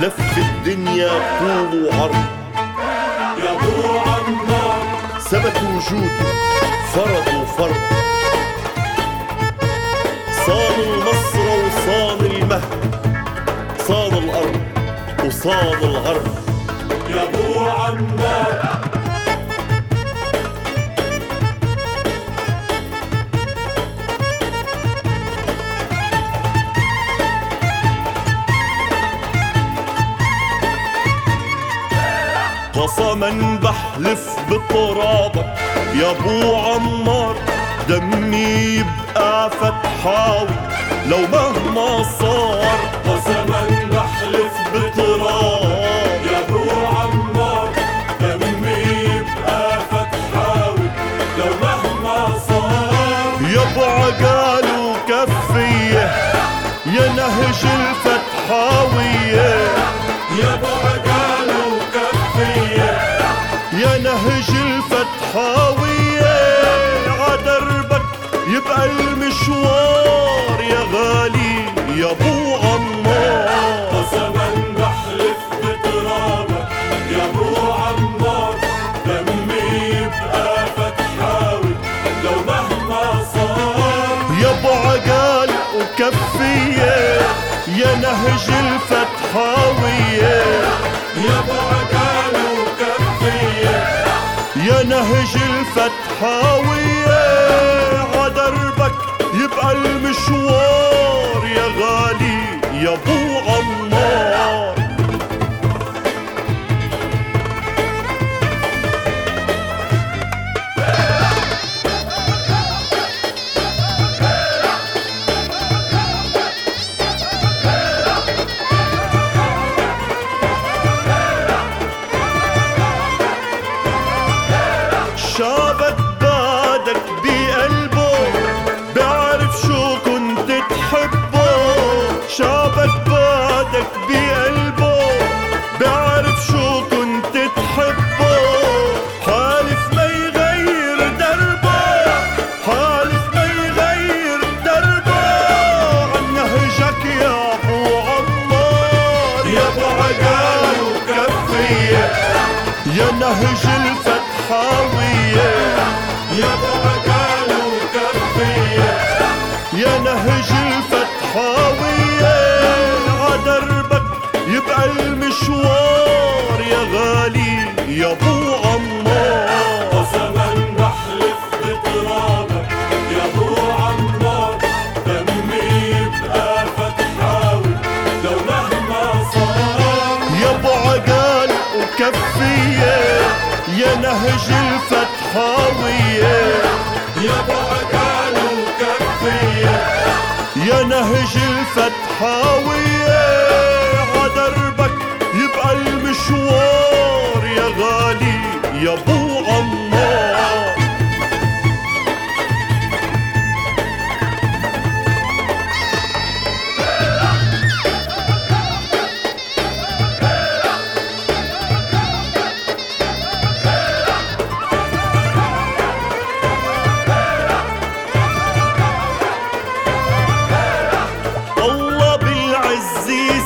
لف الدنيا طول وعرض. ابو عمار ثبت وجوده فرض وفرض. صان النصر وصان المهد. صان الأرض وصان الغرب. يا ابو قسما بحلف بترابك يا أبو عمار دمي يبقى فتحاوي. لو مهما صار قسما بحلف بتراب يا أبو عمار دمي يبقى فتحاوي. لو مهما صار. يا أبو عقال وكفية يا نهج الفتحاوية. يا أبو يا نهج الفتحاوية عدربك يبقى المشوار يا غالي يا أبو عمار. قسما بحلف بترابك يا أبو عمار. دمي يبقى فتحاوي لو مهما صار. يا أبو عقال وكفية يا نهج الفتحاوية يا أبو عقال يا نهج الفتحاوية عدربك يبقى المشوار يا غالي يا ابو عمار كنت تحبه شابك بعدك بقلبه بعرف شو كنت تحبه. حالف ما يغير دربه حالف ما يغير دربه. عن نهجك يا أبو عمار يا أبو عقال وكفية. يا نهج الفتحاوية يا أبو عقال المشوار يا غالي يا أبو عمار. قسما بترابك يا أبو عمار. دمي يبقى فتحاوي لو مهما صار. يا أبو يا نهج الفتحاوية. يا أبو عقال وكفية. يا نهج الفتحاوية. يا أبو الله.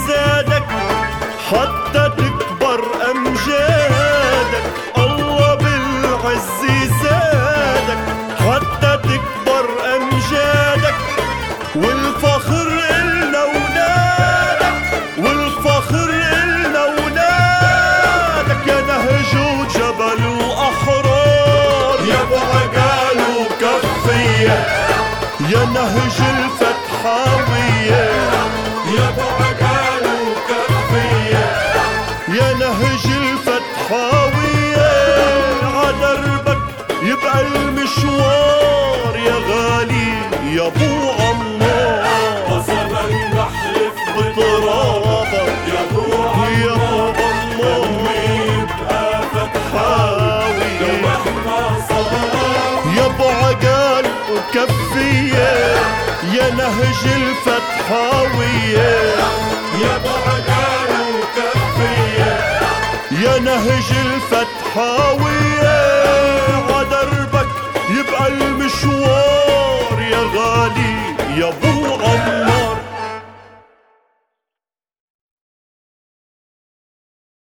زادك حتى تكبر الله بالعز زادك حتى تكبر أمجادك. والفخر إلنا ولادك والفخر إلنا ولادك يا نهج يا عقال وكفية. يا نهج الفتحاوية يا أبو المشوار يا غالي يا أبو عمار قسما بحلف بترابك يا أبو يا عمار يبقى فتحاوي لو مهما صار. يا أبو عقال وكفية يا نهج الفتحاوية يا أبو عقال وكفية. يا نهج الفتحاوية المشوار يا غالي يا أبو الله.